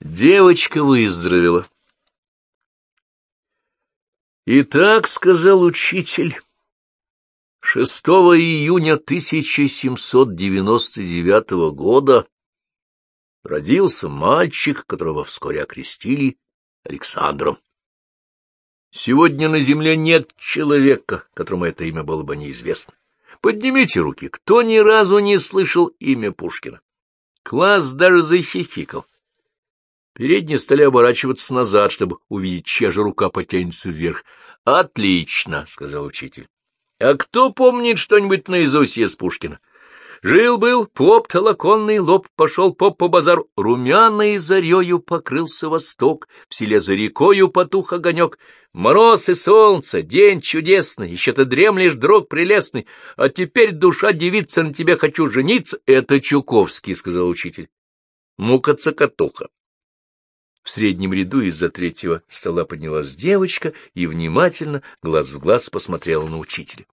Девочка выздоровела. «Итак, — сказал учитель, — 6 июня 1799 года родился мальчик, которого вскоре окрестили Александром. Сегодня на земле нет человека, которому это имя было бы неизвестно. Поднимите руки, кто ни разу не слышал имя Пушкина. Класс даже захихикал. Передние стали оборачиваться назад, чтобы увидеть, чья же рука потянется вверх. — Отлично, — сказал учитель. — А кто помнит что-нибудь наизусть из Пушкина? Жил-был поп толоконный лоб, пошел поп по базару, румяной зарею покрылся восток, в селе за рекою потух огонек. Мороз и солнце, день чудесный, еще ты дремлешь, друг прелестный, а теперь душа девица на тебе хочу жениться. Это Чуковский, — сказал учитель. Мука-цокотуха. В среднем ряду из-за третьего стола поднялась девочка и внимательно, глаз в глаз, посмотрела на учителя.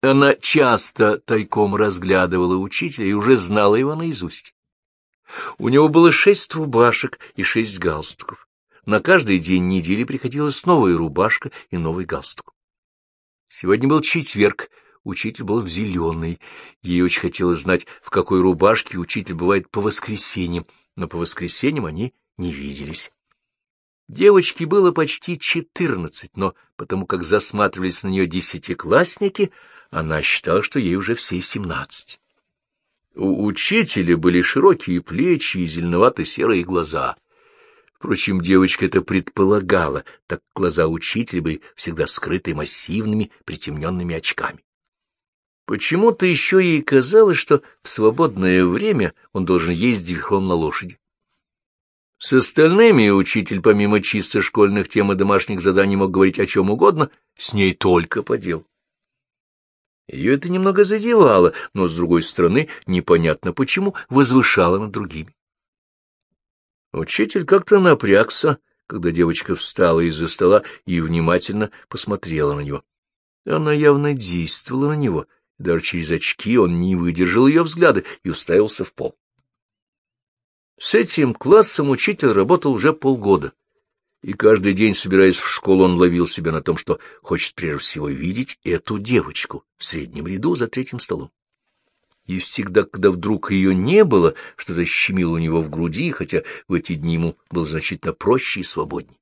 Она часто тайком разглядывала учителя и уже знала его наизусть. У него было шесть рубашек и шесть галстуков. На каждый день недели приходилась новая рубашка и новый галстук. Сегодня был четверг, учитель был в зеленый. Ей очень хотелось знать, в какой рубашке учитель бывает по воскресеньям, но по воскресеньям они не виделись. Девочке было почти четырнадцать, но потому как засматривались на нее десятиклассники, она считала, что ей уже все семнадцать. У учителя были широкие плечи и зеленовато-серые глаза. Впрочем, девочка это предполагала, так глаза учителя были всегда скрыты массивными притемненными очками. Почему-то еще ей казалось, что в свободное время он должен ездить верхом на лошади. С остальными учитель, помимо чисто школьных тем и домашних заданий, мог говорить о чем угодно, с ней только по делу. Ее это немного задевало, но, с другой стороны, непонятно почему, возвышало над другими. Учитель как-то напрягся, когда девочка встала из-за стола и внимательно посмотрела на него. Она явно действовала на него, даже через очки он не выдержал ее взгляда и уставился в пол. С этим классом учитель работал уже полгода, и каждый день, собираясь в школу, он ловил себя на том, что хочет прежде всего видеть эту девочку в среднем ряду за третьим столом. И всегда, когда вдруг ее не было, что-то щемило у него в груди, хотя в эти дни ему было значительно проще и свободнее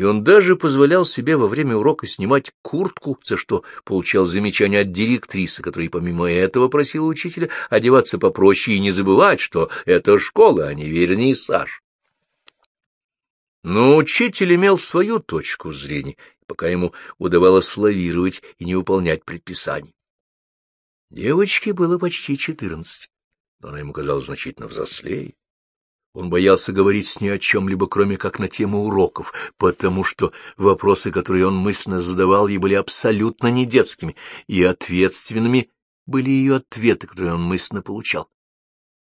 и он даже позволял себе во время урока снимать куртку, за что получал замечания от директрисы, которая помимо этого просила учителя одеваться попроще и не забывать, что это школа, а не вернее Саш. Но учитель имел свою точку зрения, пока ему удавалось лавировать и не выполнять предписаний. Девочке было почти четырнадцать, но она ему казалась значительно взрослее. Он боялся говорить с ней о чем-либо, кроме как на тему уроков, потому что вопросы, которые он мысленно задавал ей, были абсолютно не детскими, и ответственными были ее ответы, которые он мысленно получал.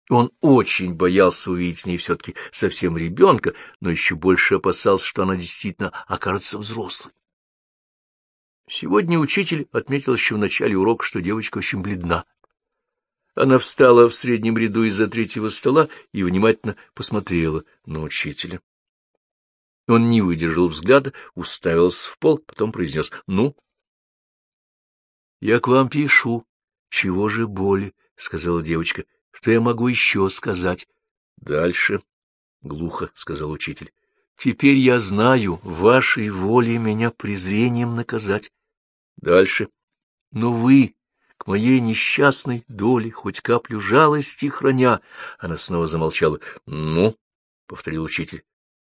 Он очень боялся увидеть в ней все-таки совсем ребенка, но еще больше опасался, что она действительно окажется взрослой. Сегодня учитель отметил еще в начале урока, что девочка очень бледна. Она встала в среднем ряду из-за третьего стола и внимательно посмотрела на учителя. Он не выдержал взгляда, уставился в пол, потом произнес «Ну?» «Я к вам пишу. Чего же боли?» — сказала девочка. «Что я могу еще сказать?» «Дальше», — глухо сказал учитель. «Теперь я знаю, вашей воле меня презрением наказать. Дальше. Но вы к моей несчастной доле, хоть каплю жалости храня. Она снова замолчала. — Ну, — повторил учитель.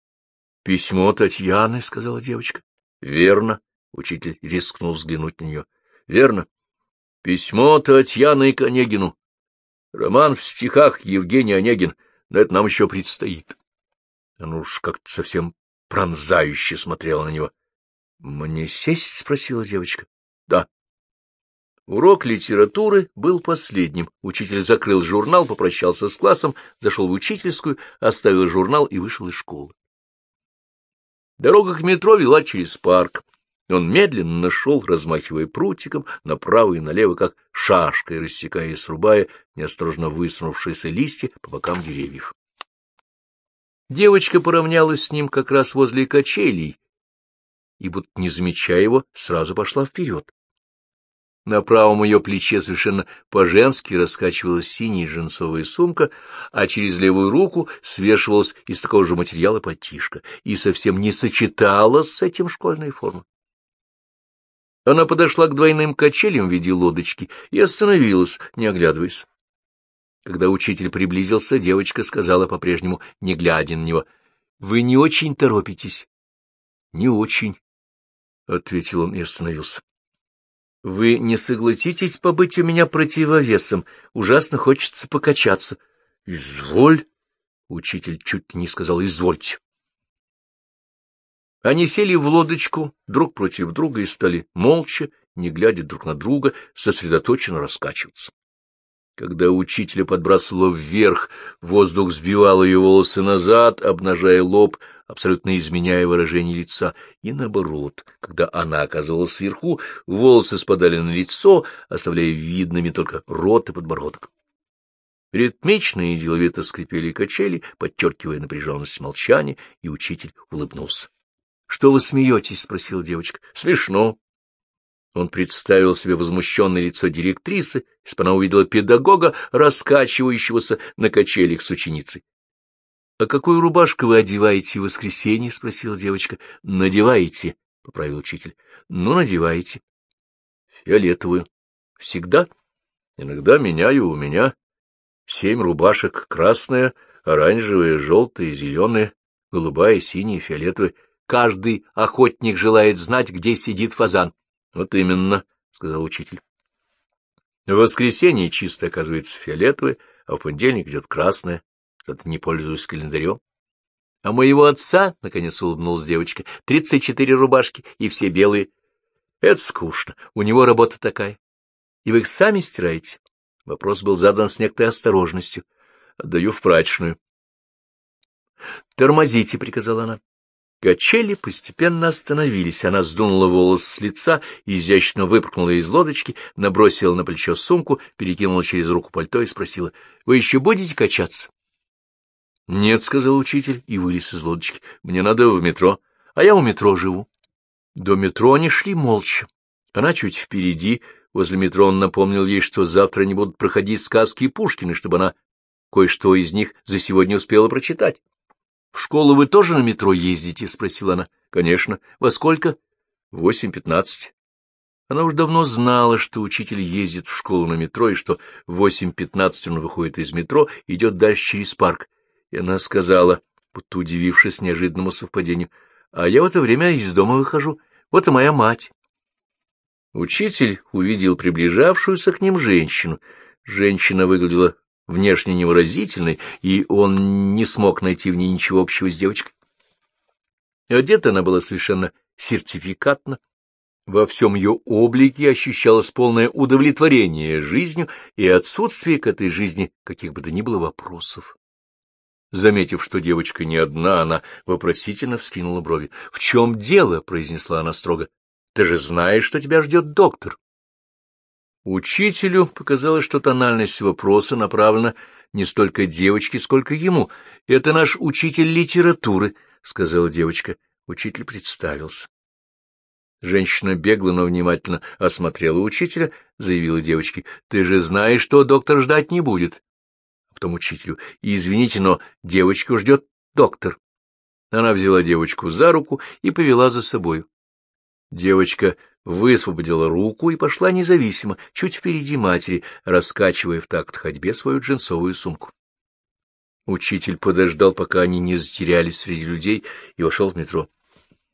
— Письмо Татьяны, — сказала девочка. — Верно. Учитель рискнул взглянуть на нее. — Верно. Письмо Татьяны к Онегину. Роман в стихах Евгений Онегин, но это нам еще предстоит. Она уж как-то совсем пронзающе смотрела на него. — Мне сесть? — спросила девочка. — Да. Урок литературы был последним. Учитель закрыл журнал, попрощался с классом, зашел в учительскую, оставил журнал и вышел из школы. Дорога к метро вела через парк. Он медленно нашел, размахивая прутиком направо и налево, как шашкой, рассекая и срубая неосторожно высунувшиеся листья по бокам деревьев. Девочка поравнялась с ним как раз возле качелей и, будто не замечая его, сразу пошла вперед. На правом ее плече совершенно по-женски раскачивалась синяя джинсовая сумка, а через левую руку свешивалась из такого же материала потишка и совсем не сочеталась с этим школьной формой. Она подошла к двойным качелям в виде лодочки и остановилась, не оглядываясь. Когда учитель приблизился, девочка сказала по-прежнему, не глядя на него, — Вы не очень торопитесь? — Не очень, — ответил он и остановился. — Вы не согласитесь побыть у меня противовесом? Ужасно хочется покачаться. — Изволь, — учитель чуть не сказал, — извольте. Они сели в лодочку друг против друга и стали молча, не глядя друг на друга, сосредоточенно раскачиваться. Когда учителя подбрасывало вверх, воздух сбивал ее волосы назад, обнажая лоб, абсолютно изменяя выражение лица, и наоборот, когда она оказывалась сверху, волосы спадали на лицо, оставляя видными только рот и подбородок. Ритмично и деловито скрипели качели, подчеркивая напряженность молчания, и учитель улыбнулся. — Что вы смеетесь? — спросила девочка. — Смешно, он представил себе возмущенное лицо директрисы, если она увидела педагога, раскачивающегося на качелях с ученицей. — А какую рубашку вы одеваете в воскресенье? — спросила девочка. — Надеваете, — поправил учитель. — Ну, надеваете. — Фиолетовую. — Всегда? — Иногда меняю у меня. Семь рубашек. Красная, оранжевая, желтая, зеленая, голубая, синяя, фиолетовая. Каждый охотник желает знать, где сидит фазан. — Вот именно, — сказал учитель. В воскресенье чисто оказывается фиолетовое, а в понедельник идет красное, зато не пользуюсь календарем. — А моего отца, — наконец улыбнулась девочка, — тридцать четыре рубашки, и все белые. — Это скучно, у него работа такая. И вы их сами стираете? Вопрос был задан с некоторой осторожностью. Отдаю в прачечную. — Тормозите, — приказала она. Качели постепенно остановились. Она сдунула волос с лица, изящно выпрыгнула из лодочки, набросила на плечо сумку, перекинула через руку пальто и спросила, — Вы еще будете качаться? — Нет, — сказал учитель и вылез из лодочки. — Мне надо в метро. А я у метро живу. До метро они шли молча. Она чуть впереди. Возле метро он напомнил ей, что завтра они будут проходить сказки Пушкина, чтобы она кое-что из них за сегодня успела прочитать. В школу вы тоже на метро ездите? — спросила она. — Конечно. Во сколько? — Восемь пятнадцать. Она уж давно знала, что учитель ездит в школу на метро, и что в восемь пятнадцать он выходит из метро и идет дальше через парк. И она сказала, будто удивившись неожиданному совпадению, — А я в это время из дома выхожу. Вот и моя мать. Учитель увидел приближавшуюся к ним женщину. Женщина выглядела внешне невыразительной, и он не смог найти в ней ничего общего с девочкой. Одета она была совершенно сертификатно. Во всем ее облике ощущалось полное удовлетворение жизнью и отсутствие к этой жизни каких бы то ни было вопросов. Заметив, что девочка не одна, она вопросительно вскинула брови. — В чем дело? — произнесла она строго. — Ты же знаешь, что тебя ждет доктор. Учителю показалось, что тональность вопроса направлена не столько девочке, сколько ему. — Это наш учитель литературы, — сказала девочка. Учитель представился. Женщина бегло, но внимательно осмотрела учителя, заявила девочке. — Ты же знаешь, что доктор ждать не будет. А потом учителю. — Извините, но девочку ждет доктор. Она взяла девочку за руку и повела за собою. Девочка высвободила руку и пошла независимо, чуть впереди матери, раскачивая в такт ходьбе свою джинсовую сумку. Учитель подождал, пока они не затерялись среди людей, и вошел в метро.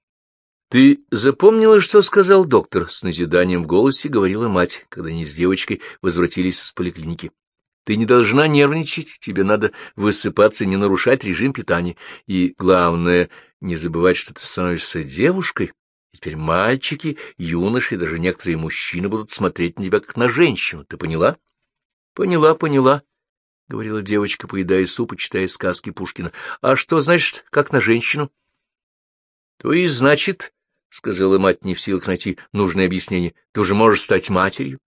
— Ты запомнила, что сказал доктор? — с назиданием в голосе говорила мать, когда они с девочкой возвратились из поликлиники. — Ты не должна нервничать, тебе надо высыпаться, не нарушать режим питания. И, главное, не забывать, что ты становишься девушкой. И теперь мальчики, юноши и даже некоторые мужчины будут смотреть на тебя как на женщину. Ты поняла? — Поняла, поняла, — говорила девочка, поедая суп и читая сказки Пушкина. — А что значит, как на женщину? — То и значит, — сказала мать, не в силах найти нужное объяснение, — ты уже можешь стать матерью.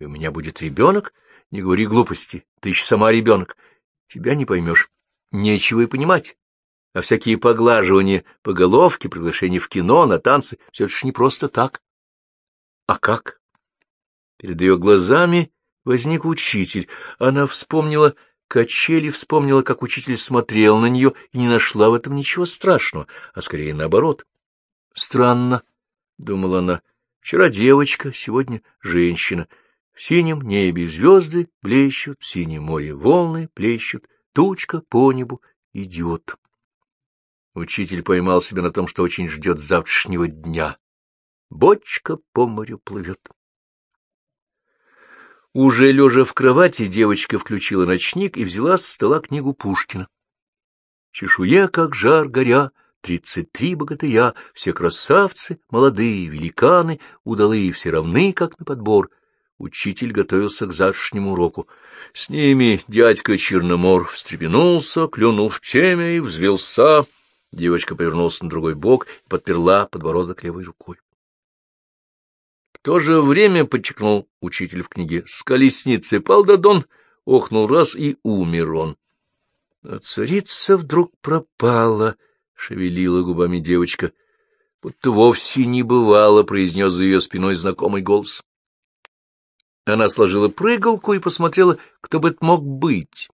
И у меня будет ребенок? Не говори глупости, ты еще сама ребенок. Тебя не поймешь. Нечего и понимать. А всякие поглаживания по головке, приглашения в кино, на танцы — все это не просто так. А как? Перед ее глазами возник учитель. Она вспомнила качели, вспомнила, как учитель смотрел на нее и не нашла в этом ничего страшного, а скорее наоборот. Странно, — думала она, — вчера девочка, сегодня женщина. В синем небе звезды блещут, в синем море волны плещут, тучка по небу идет. Учитель поймал себя на том, что очень ждет завтрашнего дня. Бочка по морю плывет. Уже лежа в кровати, девочка включила ночник и взяла с стола книгу Пушкина. Чешуя, как жар горя, тридцать три богатыря, все красавцы, молодые, великаны, удалые, все равны, как на подбор. Учитель готовился к завтрашнему уроку. С ними дядька Черномор встрепенулся, клюнул в теме и взвелся. Девочка повернулась на другой бок и подперла подбородок левой рукой. В то же время, подчеркнул учитель в книге, с колесницы пал Дадон, охнул раз и умер он. А царица вдруг пропала, — шевелила губами девочка. Будто вовсе не бывало, — произнес за ее спиной знакомый голос. Она сложила прыгалку и посмотрела, кто бы это мог быть.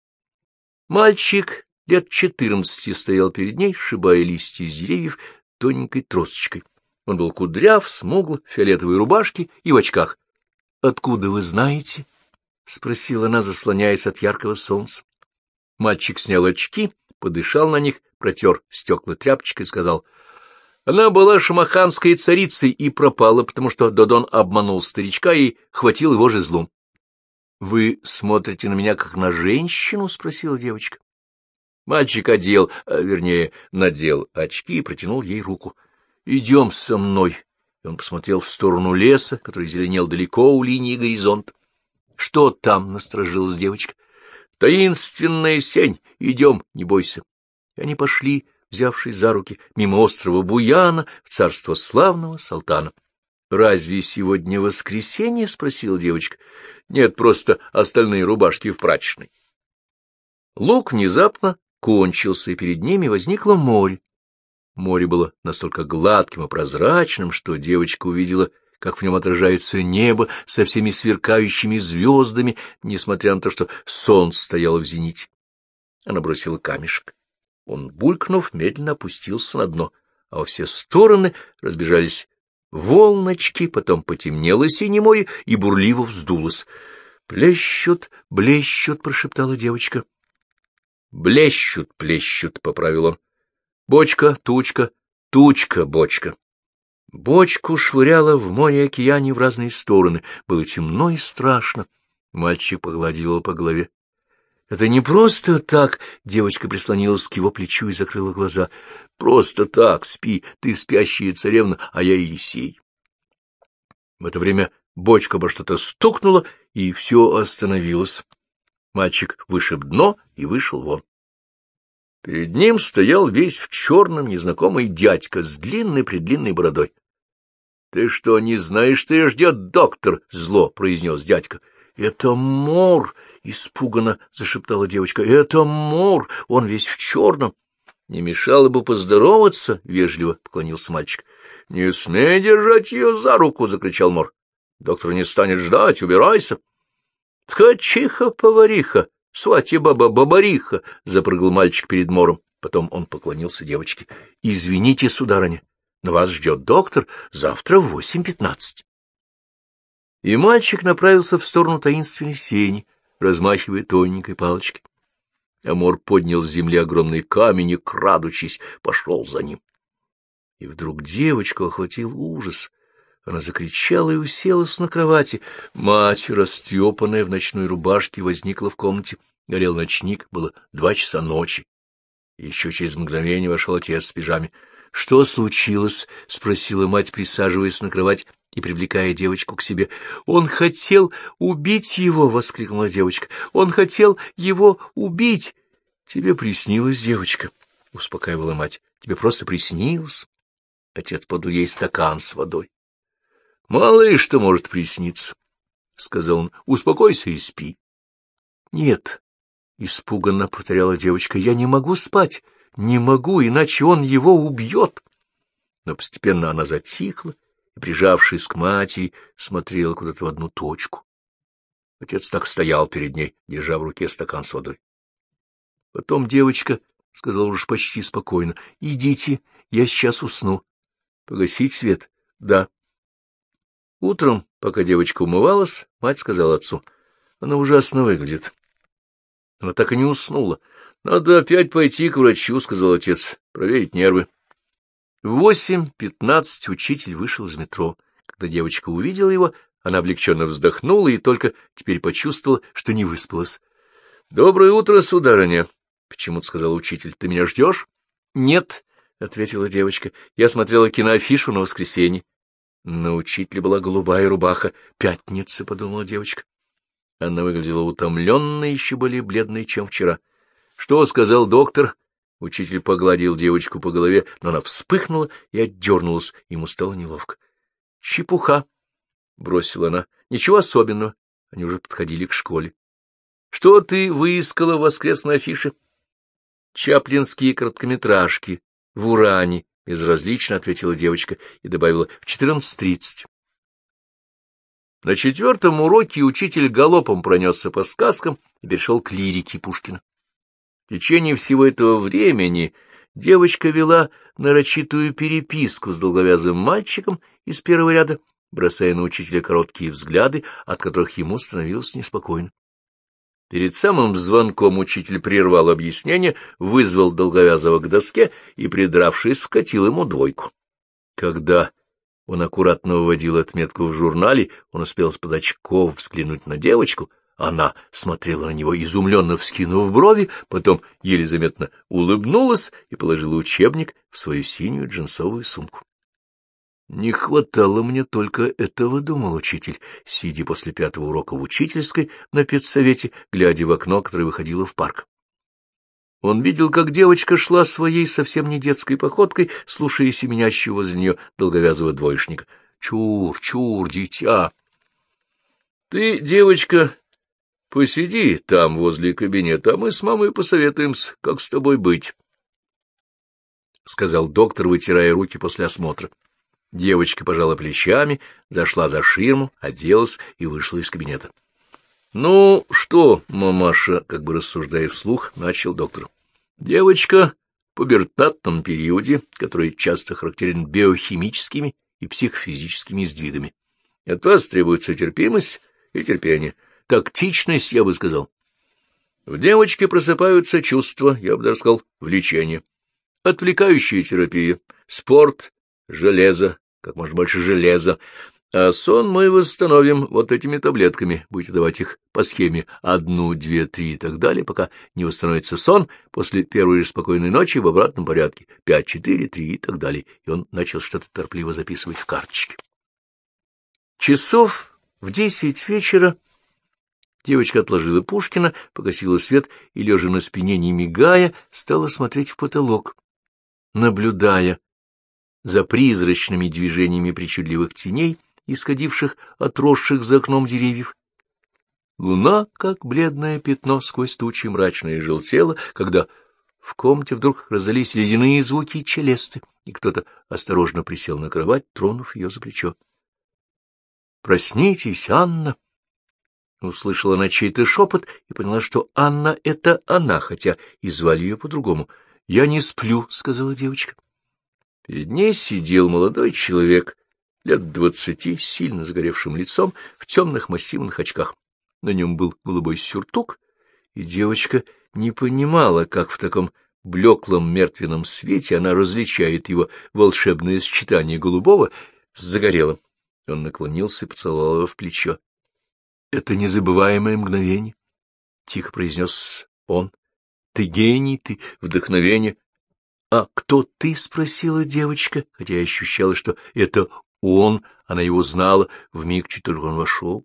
Мальчик лет четырнадцати стоял перед ней, сшибая листья из деревьев тоненькой тросочкой. Он был кудряв, смугл, в фиолетовой рубашке и в очках. — Откуда вы знаете? — спросила она, заслоняясь от яркого солнца. Мальчик снял очки, подышал на них, протер стекла тряпочкой и сказал — она была шамаханской царицей и пропала, потому что Додон обманул старичка и хватил его же злом. — Вы смотрите на меня как на женщину? — спросила девочка. Мальчик одел, а, вернее, надел очки и протянул ей руку. — Идем со мной. И он посмотрел в сторону леса, который зеленел далеко у линии горизонта. — Что там? — насторожилась девочка. — Таинственная сень. Идем, не бойся. И они пошли взявшись за руки, мимо острова Буяна в царство славного Салтана. — Разве сегодня воскресенье? — спросила девочка. — Нет, просто остальные рубашки в прачечной. Лук внезапно кончился, и перед ними возникло море. Море было настолько гладким и прозрачным, что девочка увидела, как в нем отражается небо со всеми сверкающими звездами, несмотря на то, что солнце стояло в зените. Она бросила камешек. Он, булькнув, медленно опустился на дно, а во все стороны разбежались волночки, потом потемнело синее море и бурливо вздулось. — Плещут, блещут, — прошептала девочка. — Блещут, плещут, — поправил он. — Бочка, тучка, тучка, бочка. Бочку швыряла в море и океане в разные стороны. Было темно и страшно. Мальчик погладил его по голове. Это не просто так, — девочка прислонилась к его плечу и закрыла глаза. Просто так, спи, ты спящая царевна, а я Елисей. В это время бочка обо что-то стукнула, и все остановилось. Мальчик вышиб дно и вышел вон. Перед ним стоял весь в черном незнакомый дядька с длинной-предлинной бородой. — Ты что, не знаешь, что я ждет доктор? — зло произнес дядька. «Это мор!» — испуганно зашептала девочка. «Это мор! Он весь в черном!» «Не мешало бы поздороваться!» — вежливо поклонился мальчик. «Не смей держать ее за руку!» — закричал мор. «Доктор не станет ждать, убирайся!» «Ткачиха-повариха! Свати-баба-бабариха!» — запрыгал мальчик перед мором. Потом он поклонился девочке. «Извините, сударыня, но вас ждет доктор завтра в восемь пятнадцать» и мальчик направился в сторону таинственной сени, размахивая тоненькой палочкой. Амор поднял с земли огромный камень и, крадучись, пошел за ним. И вдруг девочку охватил ужас. Она закричала и уселась на кровати. Мать, растрепанная в ночной рубашке, возникла в комнате. Горел ночник, было два часа ночи. Еще через мгновение вошел отец в пижаме. — Что случилось? — спросила мать, присаживаясь на кровать и привлекая девочку к себе. «Он хотел убить его!» — воскликнула девочка. «Он хотел его убить!» «Тебе приснилось, девочка!» — успокаивала мать. «Тебе просто приснилось!» Отец подал ей стакан с водой. «Мало ли что может присниться!» — сказал он. «Успокойся и спи!» «Нет!» — испуганно повторяла девочка. «Я не могу спать! не могу, иначе он его убьет. Но постепенно она затихла и, прижавшись к матери, смотрела куда-то в одну точку. Отец так стоял перед ней, держа в руке стакан с водой. Потом девочка сказала уж почти спокойно, — Идите, я сейчас усну. — Погасить свет? — Да. Утром, пока девочка умывалась, мать сказала отцу, — Она ужасно выглядит. Она так и не уснула. — Надо опять пойти к врачу, — сказал отец, — проверить нервы. В восемь пятнадцать учитель вышел из метро. Когда девочка увидела его, она облегченно вздохнула и только теперь почувствовала, что не выспалась. — Доброе утро, сударыня! — почему-то сказал учитель. — Ты меня ждешь? — Нет, — ответила девочка. — Я смотрела киноафишу на воскресенье. На учителя была голубая рубаха. «Пятница», — подумала девочка. Она выглядела утомленной, еще более бледной, чем вчера. — Что сказал доктор? Учитель погладил девочку по голове, но она вспыхнула и отдернулась. Ему стало неловко. — Чепуха, — бросила она. — Ничего особенного. Они уже подходили к школе. — Что ты выискала в воскресной афише? — Чаплинские короткометражки в Уране, — безразлично ответила девочка и добавила — в четырнадцать тридцать. На четвертом уроке учитель галопом пронесся по сказкам и перешел к лирике Пушкина. В течение всего этого времени девочка вела нарочитую переписку с долговязым мальчиком из первого ряда, бросая на учителя короткие взгляды, от которых ему становилось неспокойно. Перед самым звонком учитель прервал объяснение, вызвал долговязого к доске и, придравшись, вкатил ему двойку. Когда он аккуратно выводил отметку в журнале, он успел с-под очков взглянуть на девочку. Она смотрела на него, изумленно вскинув брови, потом еле заметно улыбнулась и положила учебник в свою синюю джинсовую сумку. Не хватало мне только этого, — думал учитель, сидя после пятого урока в учительской на педсовете, глядя в окно, которое выходило в парк. Он видел, как девочка шла своей совсем не детской походкой, слушая семенящего возле нее долговязого двоечника. «Чур, чур, дитя!» «Ты, девочка, посиди там возле кабинета, а мы с мамой посоветуемся, как с тобой быть», — сказал доктор, вытирая руки после осмотра. Девочка пожала плечами, зашла за ширму, оделась и вышла из кабинета. — Ну что, мамаша, как бы рассуждая вслух, начал доктор. — Девочка в пубертатном периоде, который часто характерен биохимическими и психофизическими сдвигами. От вас требуется терпимость и терпение. Тактичность, я бы сказал. В девочке просыпаются чувства, я бы даже сказал, влечение. Отвлекающая терапия, спорт, железо, как можно больше железа, а сон мы восстановим вот этими таблетками. Будете давать их по схеме одну, две, три и так далее, пока не восстановится сон после первой же спокойной ночи в обратном порядке. Пять, четыре, три и так далее. И он начал что-то торопливо записывать в карточке. Часов в десять вечера девочка отложила Пушкина, погасила свет и, лежа на спине, не мигая, стала смотреть в потолок, наблюдая за призрачными движениями причудливых теней, исходивших от росших за окном деревьев. Луна, как бледное пятно сквозь тучи мрачное желтела, когда в комнате вдруг раздались ледяные звуки челесты, и кто-то осторожно присел на кровать, тронув ее за плечо. — Проснитесь, Анна! Услышала она чей-то шепот и поняла, что Анна — это она, хотя и звали ее по-другому. — Я не сплю, — сказала девочка. Перед ней сидел молодой человек лет двадцати, сильно загоревшим лицом, в темных массивных очках. На нем был голубой сюртук, и девочка не понимала, как в таком блеклом мертвенном свете она различает его волшебное сочетание голубого с загорелым. Он наклонился и поцеловал его в плечо. — Это незабываемое мгновение, — тихо произнес он. — Ты гений, ты вдохновение. — А кто ты? — спросила девочка, хотя я ощущала, что это он, она его знала, вмиг чуть только он вошел.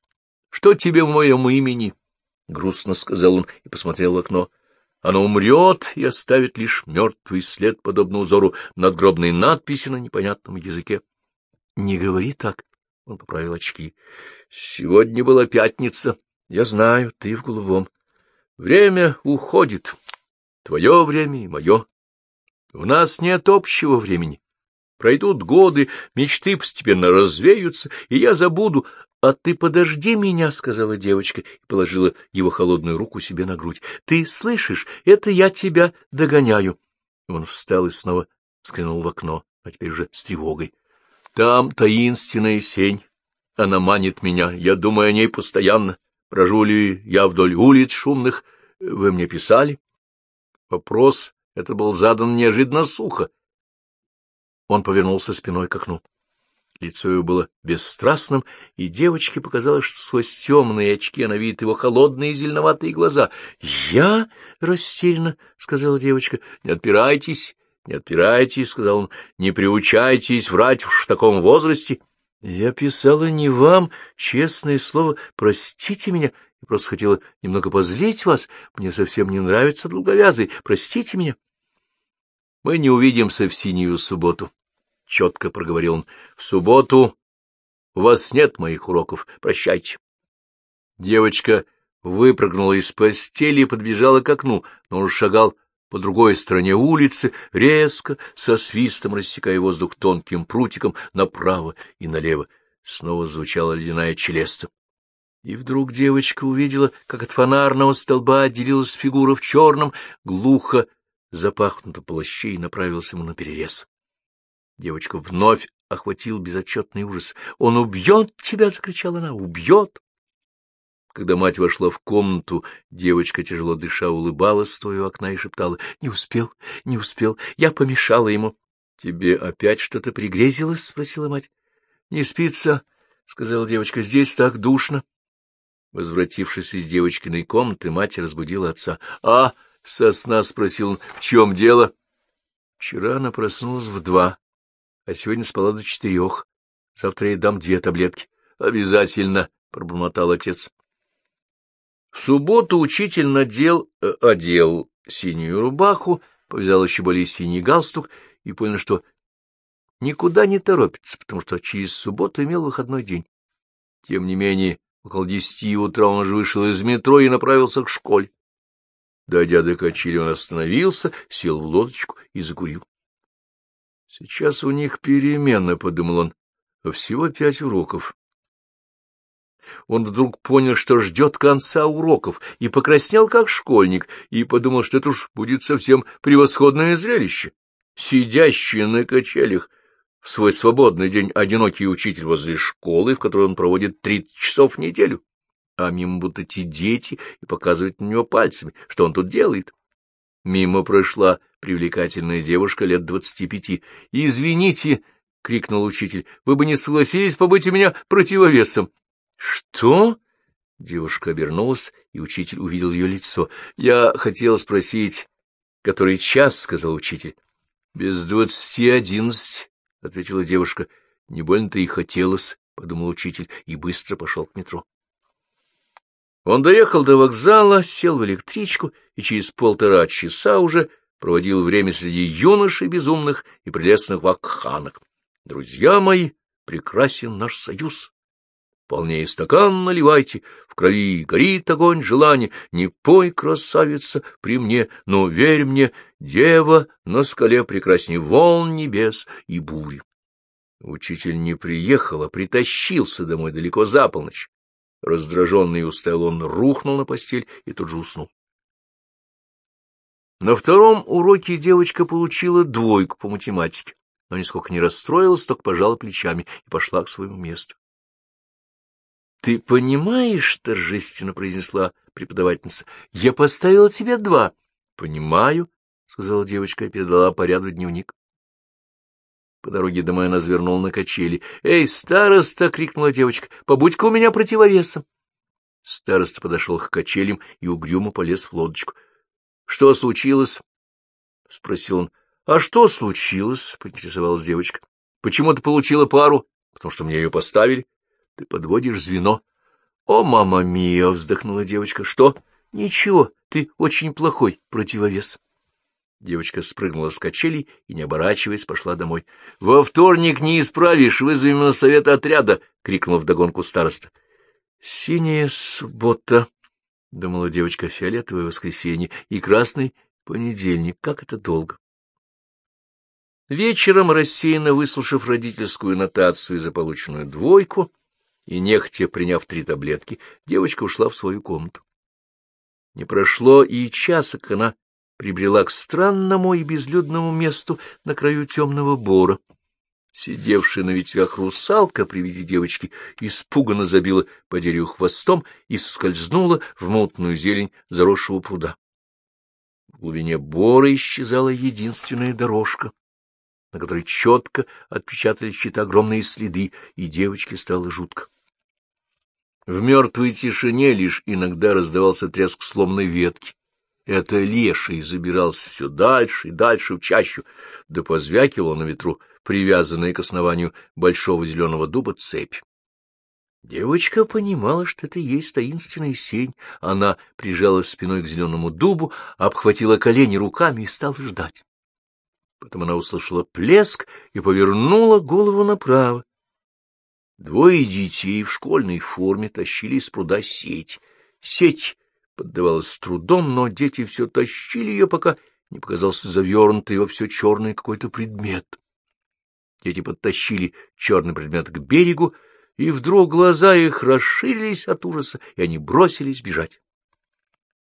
— Что тебе в моем имени? — грустно сказал он и посмотрел в окно. — Оно умрет и оставит лишь мертвый след, подобно узору надгробной надписи на непонятном языке. — Не говори так, — он поправил очки. — Сегодня была пятница. Я знаю, ты в голубом. Время уходит. Твое время и мое. У нас нет общего времени. Пройдут годы, мечты постепенно развеются, и я забуду. — А ты подожди меня, — сказала девочка и положила его холодную руку себе на грудь. — Ты слышишь? Это я тебя догоняю. Он встал и снова взглянул в окно, а теперь уже с тревогой. — Там таинственная сень. Она манит меня. Я думаю о ней постоянно. Брожу ли я вдоль улиц шумных? Вы мне писали? Вопрос это был задан неожиданно сухо. Он повернулся спиной к окну. Лицо его было бесстрастным, и девочке показалось, что сквозь темные очки она видит его холодные зеленоватые глаза. — Я? — растерянно, — сказала девочка. — Не отпирайтесь, не отпирайтесь, — сказал он. — Не приучайтесь врать уж в таком возрасте. — Я писала не вам, честное слово, простите меня. Я просто хотела немного позлить вас. Мне совсем не нравится долговязый. Простите меня. — Мы не увидимся в синюю субботу, — четко проговорил он. — В субботу у вас нет моих уроков. Прощайте. Девочка выпрыгнула из постели и подбежала к окну, но он шагал по другой стороне улицы, резко, со свистом рассекая воздух тонким прутиком направо и налево. Снова звучала ледяная челеста. И вдруг девочка увидела, как от фонарного столба отделилась фигура в черном, глухо запахнутом плаще и направилась ему на перерез. Девочка вновь охватил безотчетный ужас. «Он убьет тебя!» — закричала она. «Убьет!» Когда мать вошла в комнату, девочка, тяжело дыша, улыбалась с твоего окна и шептала. «Не успел, не успел, я помешала ему». «Тебе опять что-то пригрезилось?» — спросила мать. «Не спится», — сказала девочка, — «здесь так душно». Возвратившись из девочкиной комнаты, мать разбудила отца. «А, сосна?» — спросил он. «В чем дело?» «Вчера она проснулась в два, а сегодня спала до четырех. Завтра я дам две таблетки. — Обязательно, — пробормотал отец. В субботу учитель надел, э, одел синюю рубаху, повязал еще более синий галстук и понял, что никуда не торопится, потому что через субботу имел выходной день. Тем не менее, около десяти утра он уже вышел из метро и направился к школе. Дойдя до качели, он остановился, сел в лодочку и закурил. Сейчас у них перемена, — подумал он, — всего пять уроков. Он вдруг понял, что ждет конца уроков, и покраснел, как школьник, и подумал, что это уж будет совсем превосходное зрелище. Сидящий на качелях в свой свободный день одинокий учитель возле школы, в которой он проводит тридцать часов в неделю, а мимо будут идти дети и показывать на него пальцами, что он тут делает. Мимо прошла привлекательная девушка лет двадцати пяти. — Извините, — крикнул учитель, — вы бы не согласились побыть у меня противовесом. — Что? — девушка обернулась, и учитель увидел ее лицо. — Я хотел спросить, который час, — сказал учитель. — Без двадцати одиннадцать, — ответила девушка. — Не больно-то и хотелось, — подумал учитель, и быстро пошел к метро. Он доехал до вокзала, сел в электричку и через полтора часа уже проводил время среди юношей безумных и прелестных вакханок. Друзья мои, прекрасен наш союз. Полнее стакан наливайте, в крови горит огонь желания. Не пой, красавица, при мне, но верь мне, дева на скале прекрасней волн небес и бури. Учитель не приехал, а притащился домой далеко за полночь. Раздраженный и устал он рухнул на постель и тут же уснул. На втором уроке девочка получила двойку по математике, но нисколько не расстроилась, только пожала плечами и пошла к своему месту. — Ты понимаешь, — торжественно произнесла преподавательница, — я поставила тебе два. — Понимаю, — сказала девочка и передала по ряду дневник. По дороге домой она завернула на качели. — Эй, староста! — крикнула девочка. — Побудь-ка у меня противовесом. Староста подошел к качелям и угрюмо полез в лодочку. — Что случилось? — спросил он. — А что случилось? — поинтересовалась девочка. — Почему ты получила пару? — Потому что мне ее поставили. — Ты подводишь звено. — О, мама мия! — вздохнула девочка. — Что? — Ничего, ты очень плохой противовес. Девочка спрыгнула с качелей и, не оборачиваясь, пошла домой. — Во вторник не исправишь, вызовем на совет отряда! — крикнул вдогонку староста. — Синяя суббота, — думала девочка, — фиолетовое воскресенье и красный Понедельник, как это долго. Вечером, рассеянно выслушав родительскую нотацию за полученную двойку и нехотя приняв три таблетки, девочка ушла в свою комнату. Не прошло и часа, как она прибрела к странному и безлюдному месту на краю темного бора. Сидевшая на ветвях русалка при виде девочки испуганно забила по дереву хвостом и скользнула в мутную зелень заросшего пруда. В глубине бора исчезала единственная дорожка на которой четко отпечатались чьи-то огромные следы, и девочке стало жутко. В мертвой тишине лишь иногда раздавался треск сломанной ветки. Это леший забирался все дальше и дальше в чащу, да позвякивал на ветру привязанная к основанию большого зеленого дуба цепь. Девочка понимала, что это и есть таинственная сень. Она прижалась спиной к зеленому дубу, обхватила колени руками и стала ждать. Потом она услышала плеск и повернула голову направо. Двое детей в школьной форме тащили из пруда сеть. Сеть поддавалась трудом, но дети все тащили ее, пока не показался завернутый во все черное какой-то предмет. Дети подтащили черный предмет к берегу, и вдруг глаза их расширились от ужаса, и они бросились бежать.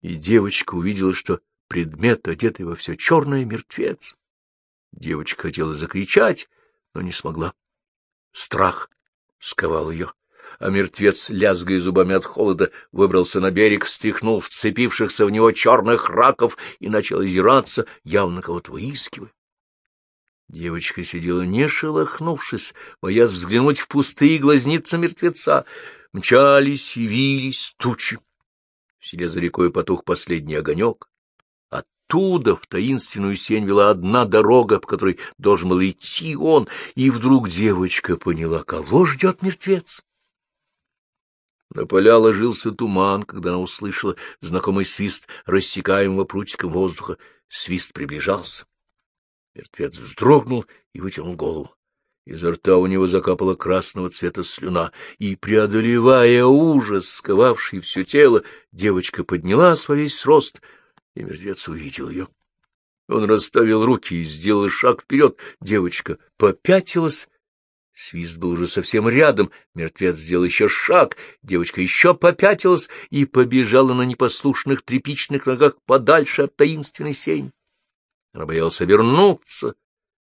И девочка увидела, что предмет, одетый во все черное, мертвец. Девочка хотела закричать, но не смогла. Страх сковал ее, а мертвец, лязгая зубами от холода, выбрался на берег, стряхнул вцепившихся в него черных раков и начал озираться, явно кого-то выискивая. Девочка сидела не шелохнувшись, боясь взглянуть в пустые глазницы мертвеца. Мчались и вились тучи. В селе за рекой потух последний огонек. Оттуда в таинственную сень вела одна дорога, по которой должен был идти он, и вдруг девочка поняла, кого ждет мертвец. На поля ложился туман, когда она услышала знакомый свист рассекаемого прутиком воздуха. Свист приближался. Мертвец вздрогнул и вытянул голову. Изо рта у него закапала красного цвета слюна, и, преодолевая ужас, сковавший все тело, девочка поднялась во весь рост — и мертвец увидел ее. Он расставил руки и сделал шаг вперед. Девочка попятилась. Свист был уже совсем рядом. Мертвец сделал еще шаг. Девочка еще попятилась и побежала на непослушных тряпичных ногах подальше от таинственной сень. Она боялась вернуться,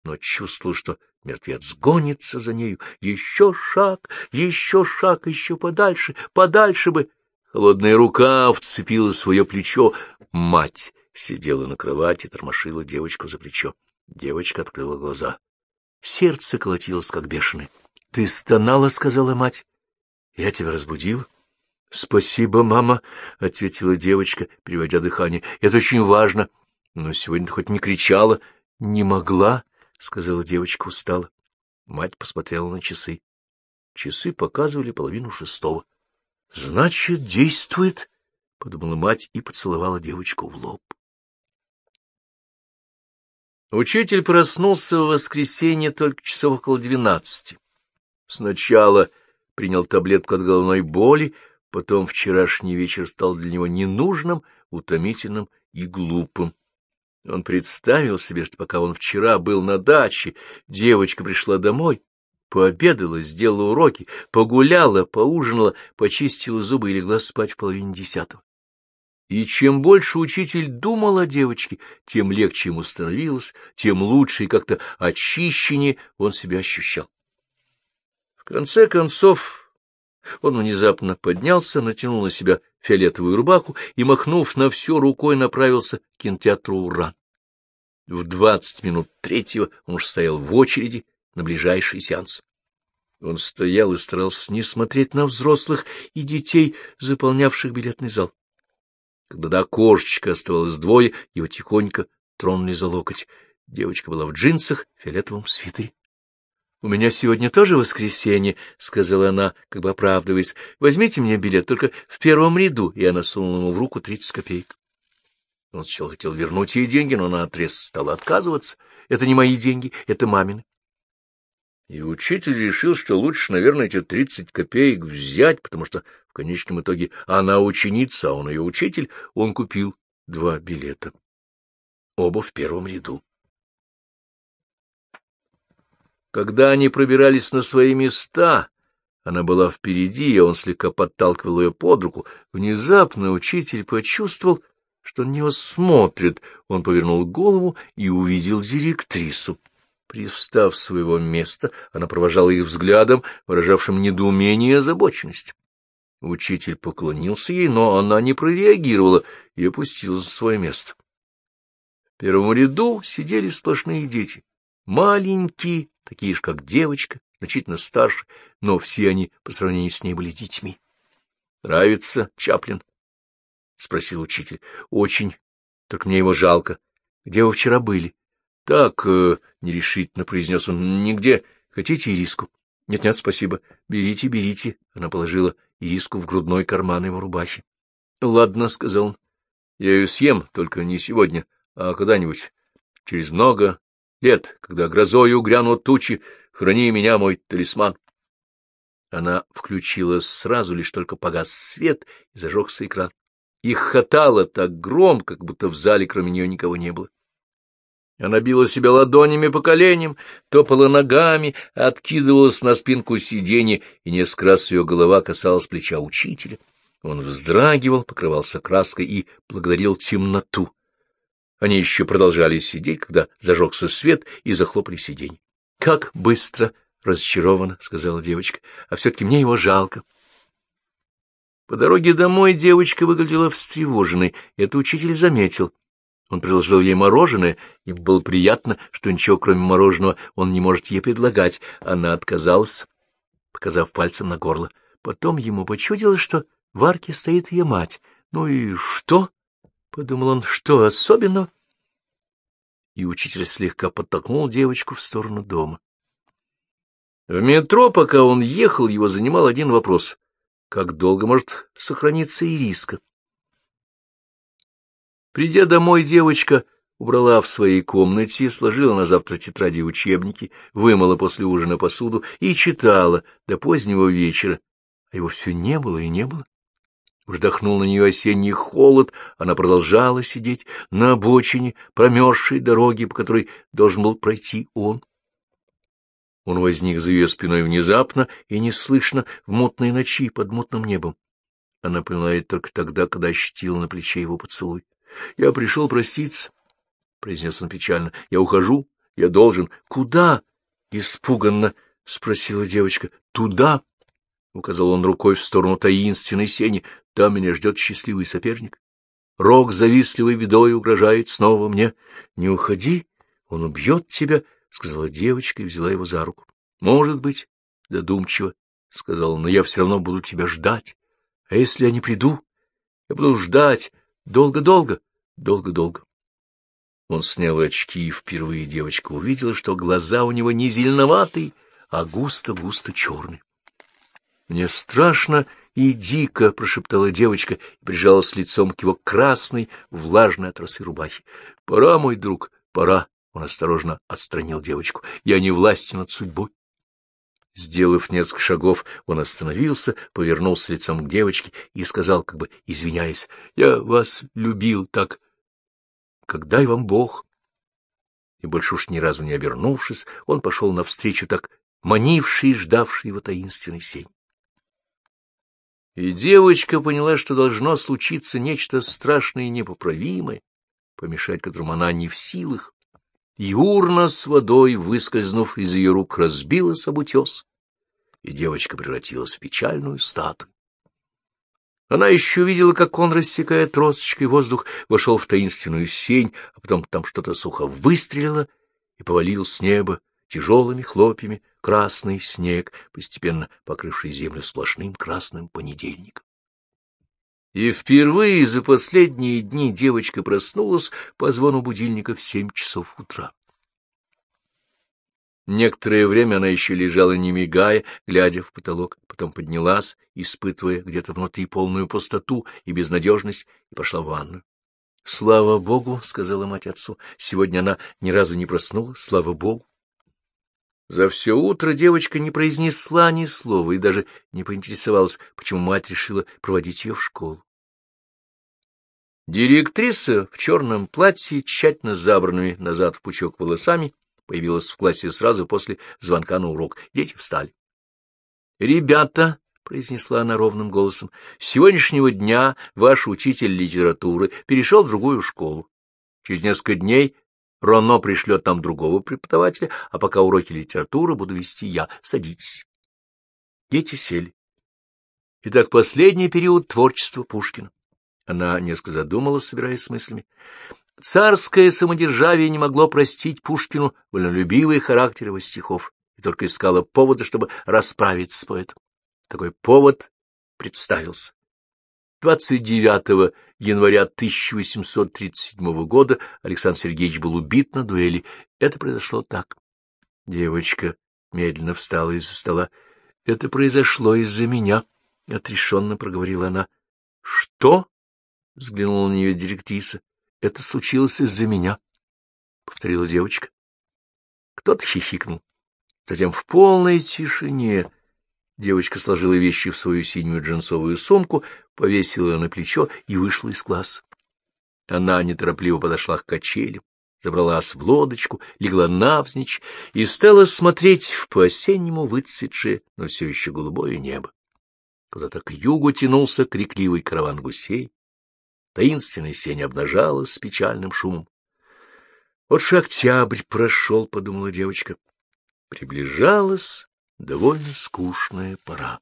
но чувствовала, что мертвец гонится за нею. Еще шаг, еще шаг, еще подальше, подальше бы. Холодная рука вцепила свое плечо. Мать сидела на кровати, тормошила девочку за плечо. Девочка открыла глаза. Сердце колотилось, как бешеное. — Ты стонала, — сказала мать. — Я тебя разбудила. — Спасибо, мама, — ответила девочка, переводя дыхание. — Это очень важно. Но сегодня ты хоть не кричала. — Не могла, — сказала девочка устало. Мать посмотрела на часы. Часы показывали половину шестого. — Значит, действует, — подумала мать и поцеловала девочку в лоб. Учитель проснулся в воскресенье только часов около двенадцати. Сначала принял таблетку от головной боли, потом вчерашний вечер стал для него ненужным, утомительным и глупым. Он представил себе, что пока он вчера был на даче, девочка пришла домой, пообедала, сделала уроки, погуляла, поужинала, почистила зубы и легла спать в половине десятого. И чем больше учитель думал о девочке, тем легче ему становилось, тем лучше и как-то очищеннее он себя ощущал. В конце концов, он внезапно поднялся, натянул на себя фиолетовую рубаху и, махнув на все рукой, направился к кинотеатру «Уран». В двадцать минут третьего он уж стоял в очереди на ближайший сеанс. Он стоял и старался не смотреть на взрослых и детей, заполнявших билетный зал. Когда до окошечка оставалось двое, его тихонько тронули за локоть. Девочка была в джинсах, фиолетовом свитере. — У меня сегодня тоже воскресенье, — сказала она, как бы оправдываясь. — Возьмите мне билет, только в первом ряду. И она сунула ему в руку тридцать копеек. Он сначала хотел вернуть ей деньги, но она отрез стала отказываться. — Это не мои деньги, это мамины. И учитель решил, что лучше, наверное, эти тридцать копеек взять, потому что в конечном итоге она ученица, а он ее учитель, он купил два билета. оба в первом ряду. Когда они пробирались на свои места, она была впереди, и он слегка подталкивал ее под руку. Внезапно учитель почувствовал, что на него смотрит. Он повернул голову и увидел директрису. Привстав с своего места, она провожала их взглядом, выражавшим недоумение и озабоченность. Учитель поклонился ей, но она не прореагировала и опустилась за свое место. В первом ряду сидели сплошные дети, маленькие, такие же, как девочка, значительно старше, но все они по сравнению с ней были детьми. — Нравится Чаплин? — спросил учитель. — Очень. Только мне его жалко. Где вы вчера были? — Так, э, — нерешительно произнес он, — нигде. Хотите ириску? Нет, — Нет-нет, спасибо. Берите, берите. Она положила ириску в грудной карман его рубахи. — Ладно, — сказал он. — Я ее съем, только не сегодня, а когда-нибудь. Через много лет, когда грозою грянут тучи, храни меня, мой талисман. Она включила сразу, лишь только погас свет и зажегся экран. И хохотала так громко, как будто в зале кроме нее никого не было. Она била себя ладонями по коленям, топала ногами, откидывалась на спинку сиденья, и несколько раз ее голова касалась плеча учителя. Он вздрагивал, покрывался краской и благодарил темноту. Они еще продолжали сидеть, когда зажегся свет и захлопали сиденье. — Как быстро! — разочарованно, — сказала девочка. — А все-таки мне его жалко. По дороге домой девочка выглядела встревоженной, это учитель заметил. Он предложил ей мороженое, и было приятно, что ничего, кроме мороженого, он не может ей предлагать. Она отказалась, показав пальцем на горло. Потом ему почудилось, что в арке стоит ее мать. Ну и что? — подумал он, — что особенного? И учитель слегка подтолкнул девочку в сторону дома. В метро, пока он ехал, его занимал один вопрос. Как долго может сохраниться ириска? Придя домой, девочка убрала в своей комнате, сложила на завтра тетради и учебники, вымыла после ужина посуду и читала до позднего вечера, а его все не было и не было. Вдохнул на нее осенний холод, она продолжала сидеть на обочине промерзшей дороги, по которой должен был пройти он. Он возник за ее спиной внезапно и неслышно в мутной ночи под мутным небом. Она поняла это только тогда, когда ощутила на плече его поцелуй. — Я пришел проститься, — произнес он печально. — Я ухожу, я должен. — Куда? — испуганно спросила девочка. — Туда, — указал он рукой в сторону таинственной сени. — Там меня ждет счастливый соперник. Рок завистливой бедой угрожает снова мне. — Не уходи, он убьет тебя, — сказала девочка и взяла его за руку. — Может быть, — додумчиво, — сказал но я все равно буду тебя ждать. А если я не приду, я буду ждать, Долго-долго, долго-долго. Он снял очки, и впервые девочка увидела, что глаза у него не зеленоватые, а густо-густо черные. — Мне страшно и дико, — прошептала девочка и прижалась лицом к его красной, влажной от росы рубахи. — Пора, мой друг, пора. Он осторожно отстранил девочку. — Я не властен над судьбой. Сделав несколько шагов, он остановился, повернулся лицом к девочке и сказал, как бы извиняясь, — Я вас любил так, как дай вам Бог. И больше уж ни разу не обернувшись, он пошел навстречу так манивший и ждавший его таинственный сень. И девочка поняла, что должно случиться нечто страшное и непоправимое, помешать которому она не в силах, и урна с водой, выскользнув из ее рук, разбилась об утес, и девочка превратилась в печальную статую. Она еще видела, как он, рассекая тросточкой воздух, вошел в таинственную сень, а потом там что-то сухо выстрелило и повалил с неба тяжелыми хлопьями красный снег, постепенно покрывший землю сплошным красным понедельником. И впервые за последние дни девочка проснулась по звону будильника в семь часов утра. Некоторое время она еще лежала, не мигая, глядя в потолок, потом поднялась, испытывая где-то внутри полную пустоту и безнадежность, и пошла в ванную. — Слава Богу, — сказала мать отцу, — сегодня она ни разу не проснулась, слава Богу. За все утро девочка не произнесла ни слова и даже не поинтересовалась, почему мать решила проводить ее в школу. Директриса в черном платье, тщательно забранными назад в пучок волосами, появилась в классе сразу после звонка на урок. Дети встали. — Ребята, — произнесла она ровным голосом, — с сегодняшнего дня ваш учитель литературы перешел в другую школу. Через несколько дней Роно пришлет нам другого преподавателя, а пока уроки литературы буду вести я. Садитесь. Дети сели. Итак, последний период творчества Пушкина. Она несколько задумалась, собираясь с мыслями. Царское самодержавие не могло простить Пушкину вольнолюбивый характер его стихов и только искала повода, чтобы расправиться с поэтом. Такой повод представился. 29 января 1837 года Александр Сергеевич был убит на дуэли. Это произошло так. Девочка медленно встала из-за стола. — Это произошло из-за меня, — отрешенно проговорила она. — Что? — взглянула на нее директриса. — Это случилось из-за меня, — повторила девочка. Кто-то хихикнул. Затем в полной тишине девочка сложила вещи в свою синюю джинсовую сумку, повесила ее на плечо и вышла из класса. Она неторопливо подошла к качелям, забралась в лодочку, легла навзничь и стала смотреть в по-осеннему выцветшее, но все еще голубое небо. Куда-то к югу тянулся крикливый караван гусей. Таинственная сень обнажалась с печальным шумом. Вот же октябрь прошел, — подумала девочка. Приближалась довольно скучная пора.